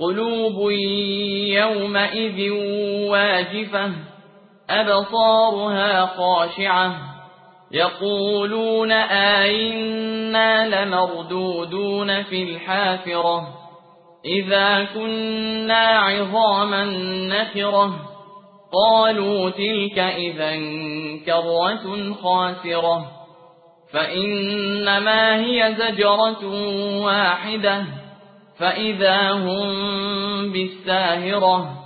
قلوب يومئذ واجفة أبصارها خاشعة يقولون آئنا لمردودون في الحافرة إذا كنا عظاما نخرة قالوا تلك إذا كرة خاسرة فإنما هي زجرة واحدة. فإذا هم بالساهرة